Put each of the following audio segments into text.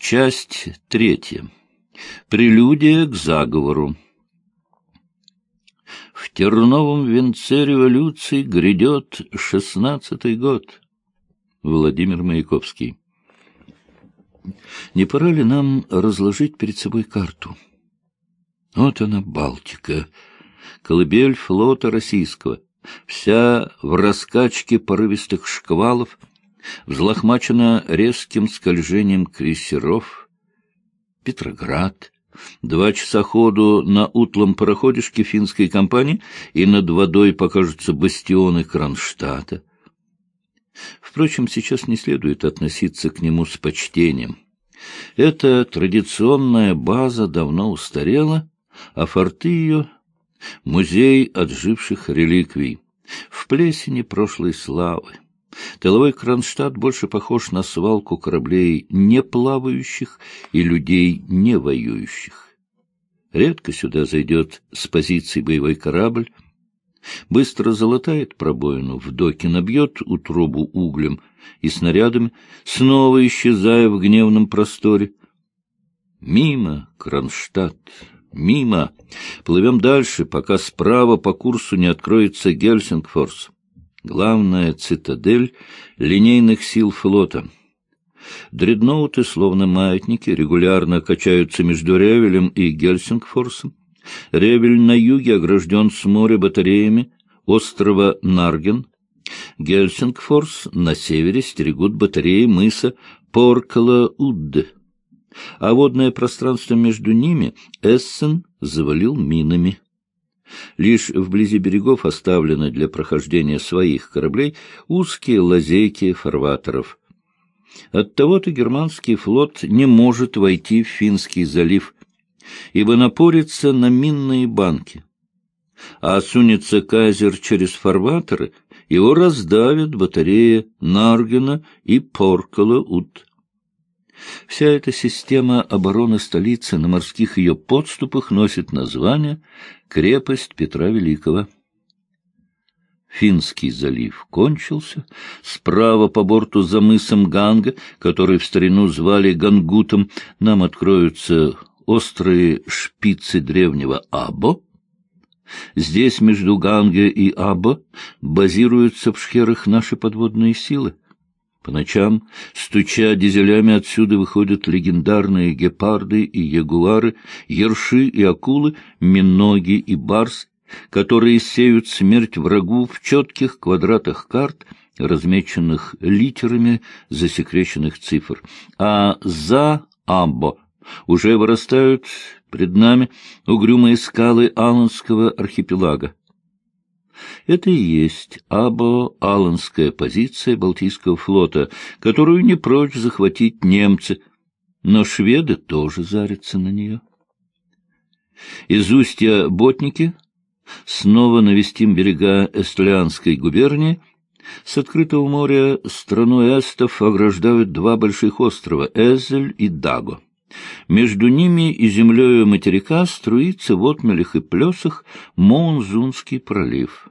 Часть третья. Прелюдия к заговору. В терновом венце революции грядет шестнадцатый год. Владимир Маяковский. Не пора ли нам разложить перед собой карту? Вот она, Балтика, колыбель флота российского, вся в раскачке порывистых шквалов, взлохмачена резким скольжением крейсеров. Петроград, два часа ходу на утлом пароходишке финской компании, и над водой покажутся бастионы Кронштадта. Впрочем, сейчас не следует относиться к нему с почтением. Эта традиционная база давно устарела, а форты ее — музей отживших реликвий, в плесени прошлой славы. Тыловой Кронштадт больше похож на свалку кораблей не плавающих и людей не воюющих. Редко сюда зайдет с позиции боевой корабль, быстро залатает пробоину в доке, набьет утробу углем и снарядами, снова исчезая в гневном просторе. Мимо, Кронштадт, мимо. Плывем дальше, пока справа по курсу не откроется Гельсингфорс, главная цитадель линейных сил флота. Дредноуты, словно маятники, регулярно качаются между Ревелем и Гельсингфорсом. Ревель на юге огражден с моря батареями острова Нарген. Гельсингфорс на севере стерегут батареи мыса Поркала-Удде а водное пространство между ними Эссен завалил минами. Лишь вблизи берегов оставлены для прохождения своих кораблей узкие лазейки фарватеров. Оттого-то германский флот не может войти в Финский залив, ибо напорится на минные банки. А сунется Казер через фарватеры, его раздавят батареи Наргена и Поркала-Ут. Вся эта система обороны столицы на морских ее подступах носит название «Крепость Петра Великого». Финский залив кончился. Справа по борту за мысом Ганга, который в старину звали Гангутом, нам откроются острые шпицы древнего Або. Здесь между Ганге и Або базируются в шхерах наши подводные силы. По ночам, стуча дизелями, отсюда выходят легендарные гепарды и ягуары, ерши и акулы, миноги и барс, которые сеют смерть врагу в четких квадратах карт, размеченных литерами засекреченных цифр. А за Амбо уже вырастают пред нами угрюмые скалы Аланского архипелага. Это и есть або-аланская позиция Балтийского флота, которую не прочь захватить немцы, но шведы тоже зарятся на нее. Из устья Ботники снова навестим берега Эстлианской губернии. С открытого моря страну эстов ограждают два больших острова — Эзель и Даго. Между ними и землею материка струится в отмелях и плесах Монзунский пролив.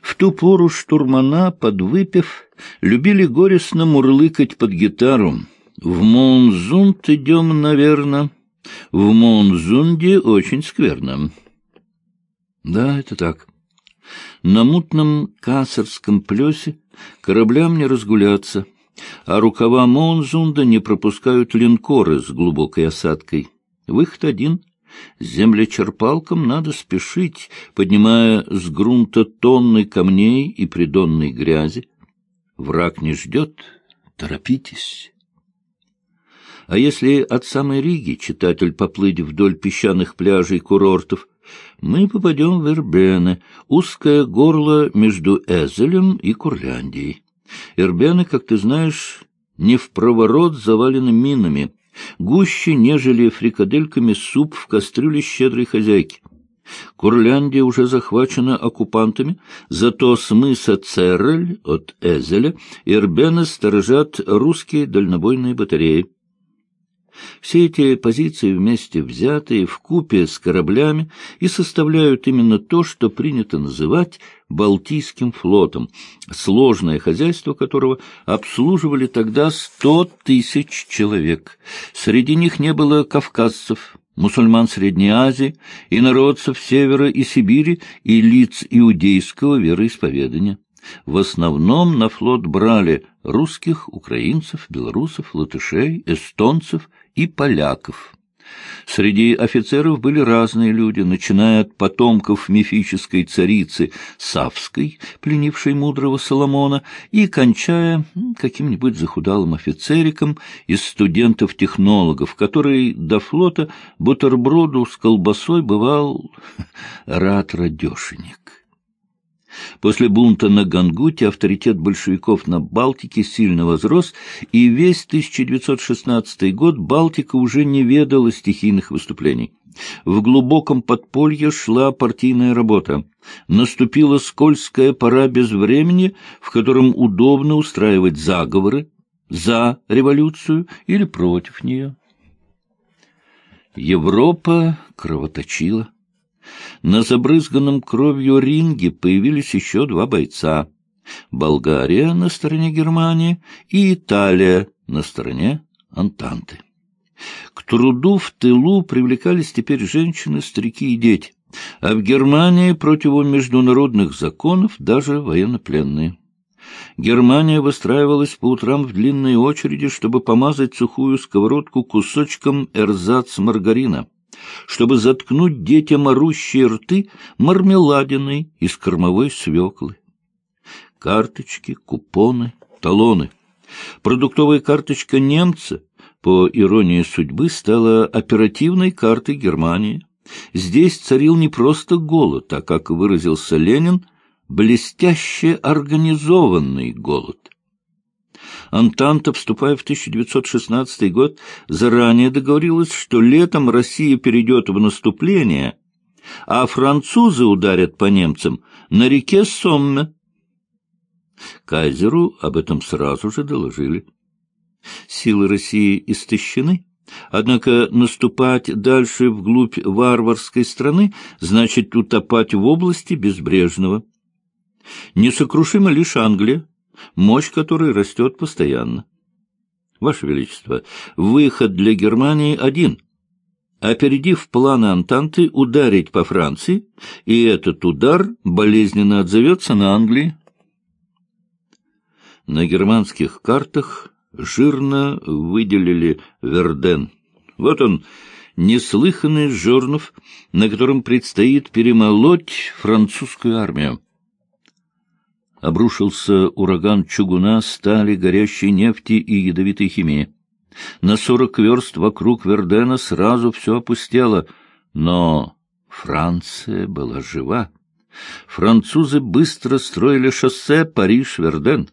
В ту пору штурмана, подвыпив, любили горестно мурлыкать под гитару. «В Монзунд идем, наверное. В Монзунде очень скверно». Да, это так. На мутном кассарском плесе кораблям не разгуляться, а рукава Монзунда не пропускают линкоры с глубокой осадкой. Выход один — Землечерпалкам надо спешить, поднимая с грунта тонны камней и придонной грязи. Враг не ждет, торопитесь. А если от самой Риги читатель поплыть вдоль песчаных пляжей курортов, мы попадем в Эрбене, узкое горло между Эзелем и Курляндией. Эрбены, как ты знаешь, не в проворот завалены минами — гуще, нежели фрикадельками суп в кастрюле щедрой хозяйки. Курляндия уже захвачена оккупантами, зато с мыса Церрель от Эзеля Ирбена сторожат русские дальнобойные батареи. Все эти позиции вместе взятые в купе с кораблями и составляют именно то, что принято называть Балтийским флотом, сложное хозяйство которого обслуживали тогда сто тысяч человек. Среди них не было кавказцев, мусульман Средней Азии, и народцев Севера и Сибири и лиц иудейского вероисповедания. В основном на флот брали русских, украинцев, белорусов, латышей, эстонцев и поляков. Среди офицеров были разные люди, начиная от потомков мифической царицы Савской, пленившей мудрого Соломона, и кончая каким-нибудь захудалым офицериком из студентов-технологов, который до флота бутерброду с колбасой бывал рад радешенек. После бунта на Гангуте авторитет большевиков на Балтике сильно возрос, и весь 1916 год Балтика уже не ведала стихийных выступлений. В глубоком подполье шла партийная работа. Наступила скользкая пора без времени, в котором удобно устраивать заговоры за революцию или против нее. Европа кровоточила. На забрызганном кровью ринге появились еще два бойца. Болгария на стороне Германии и Италия на стороне Антанты. К труду в тылу привлекались теперь женщины, старики и дети, а в Германии против международных законов даже военнопленные. Германия выстраивалась по утрам в длинные очереди, чтобы помазать сухую сковородку кусочком эрзац-маргарина чтобы заткнуть детям орущие рты мармеладиной из кормовой свеклы. Карточки, купоны, талоны. Продуктовая карточка немца, по иронии судьбы, стала оперативной картой Германии. Здесь царил не просто голод, а, как выразился Ленин, блестяще организованный голод. Антанта, вступая в 1916 год, заранее договорилась, что летом Россия перейдет в наступление, а французы ударят по немцам на реке Сомме. Кайзеру об этом сразу же доложили. Силы России истощены, однако наступать дальше вглубь варварской страны значит утопать в области безбрежного. Несокрушима лишь Англия, мощь которой растет постоянно. Ваше Величество, выход для Германии один — опередив планы Антанты, ударить по Франции, и этот удар болезненно отзовется на Англии. На германских картах жирно выделили Верден. Вот он, неслыханный Жорнов, на котором предстоит перемолоть французскую армию обрушился ураган чугуна, стали, горящей нефти и ядовитой химии. На сорок верст вокруг Вердена сразу все опустело, но Франция была жива. Французы быстро строили шоссе Париж-Верден.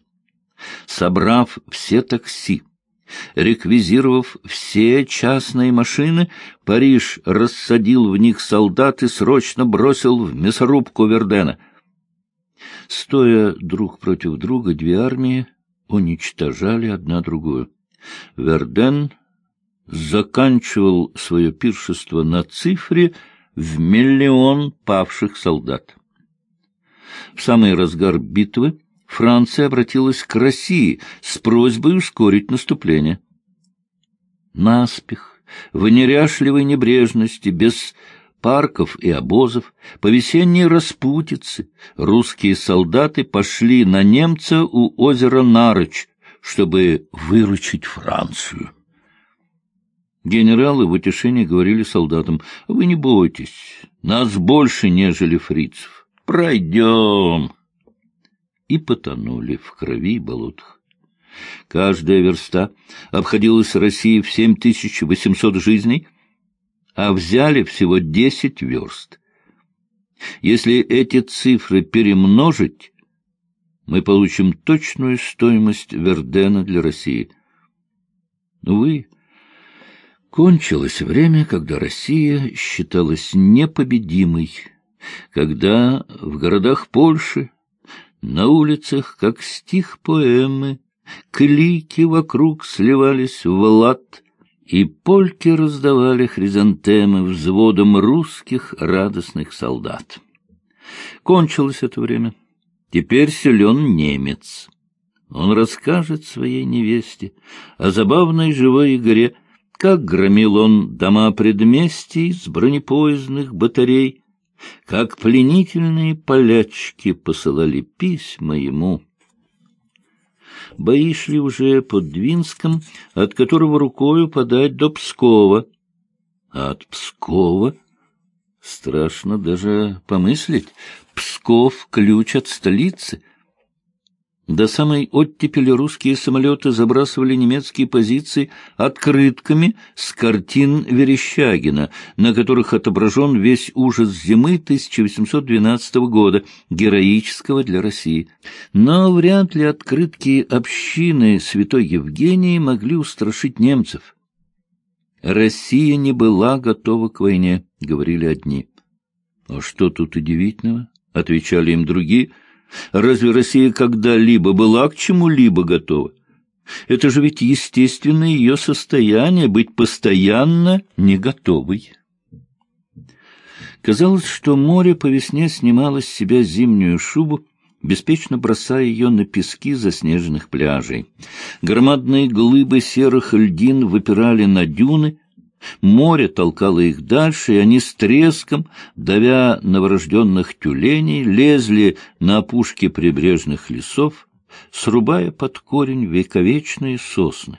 Собрав все такси, реквизировав все частные машины, Париж рассадил в них солдат и срочно бросил в мясорубку Вердена — Стоя друг против друга, две армии уничтожали одна другую. Верден заканчивал свое пиршество на цифре в миллион павших солдат. В самый разгар битвы Франция обратилась к России с просьбой ускорить наступление. Наспех, в неряшливой небрежности, без парков и обозов, по весенней распутице русские солдаты пошли на немца у озера Нарыч, чтобы выручить Францию. Генералы в утешении говорили солдатам, «Вы не бойтесь, нас больше, нежели фрицев. Пройдем!» И потонули в крови и болотах. Каждая верста обходилась России в семь тысяч восемьсот жизней — а взяли всего десять верст. Если эти цифры перемножить, мы получим точную стоимость Вердена для России. Увы, кончилось время, когда Россия считалась непобедимой, когда в городах Польши, на улицах, как стих поэмы, клики вокруг сливались в лад — и польки раздавали хризантемы взводом русских радостных солдат. Кончилось это время. Теперь силен немец. Он расскажет своей невесте о забавной живой игре, как громил он дома предместий с бронепоездных батарей, как пленительные полячки посылали письма ему. Бои шли уже под Двинском, от которого рукою подать до Пскова. А от Пскова страшно даже помыслить. Псков — ключ от столицы — до самой оттепели русские самолеты забрасывали немецкие позиции открытками с картин Верещагина, на которых отображен весь ужас зимы 1812 года, героического для России. Но вряд ли открытки общины святой Евгении могли устрашить немцев. «Россия не была готова к войне», — говорили одни. «А что тут удивительного?» — отвечали им другие — Разве Россия когда-либо была к чему-либо готова? Это же ведь естественное ее состояние — быть постоянно не готовой. Казалось, что море по весне снимало с себя зимнюю шубу, беспечно бросая ее на пески заснеженных пляжей. Громадные глыбы серых льдин выпирали на дюны, Море толкало их дальше, и они с треском, давя новорожденных тюленей, лезли на опушки прибрежных лесов, срубая под корень вековечные сосны.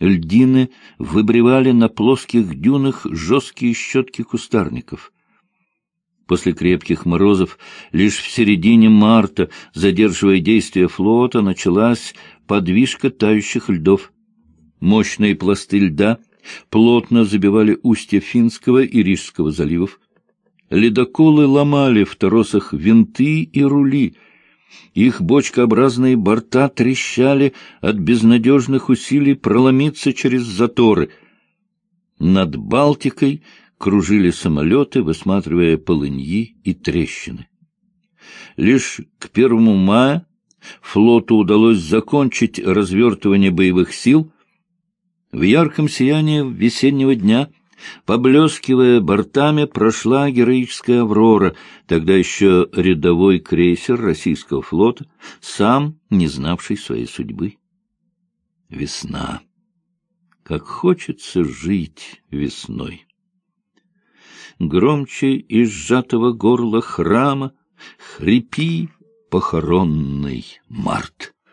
Льдины выбривали на плоских дюнах жесткие щетки кустарников. После крепких морозов лишь в середине марта, задерживая действие флота, началась подвижка тающих льдов. Мощные пласты льда — плотно забивали устья Финского и Рижского заливов. Ледоколы ломали в торосах винты и рули. Их бочкообразные борта трещали от безнадежных усилий проломиться через заторы. Над Балтикой кружили самолеты, высматривая полыньи и трещины. Лишь к первому мая флоту удалось закончить развертывание боевых сил — в ярком сиянии весеннего дня, поблескивая бортами, прошла героическая «Аврора», тогда еще рядовой крейсер российского флота, сам не знавший своей судьбы. Весна. Как хочется жить весной. Громче из сжатого горла храма хрипи похоронный март.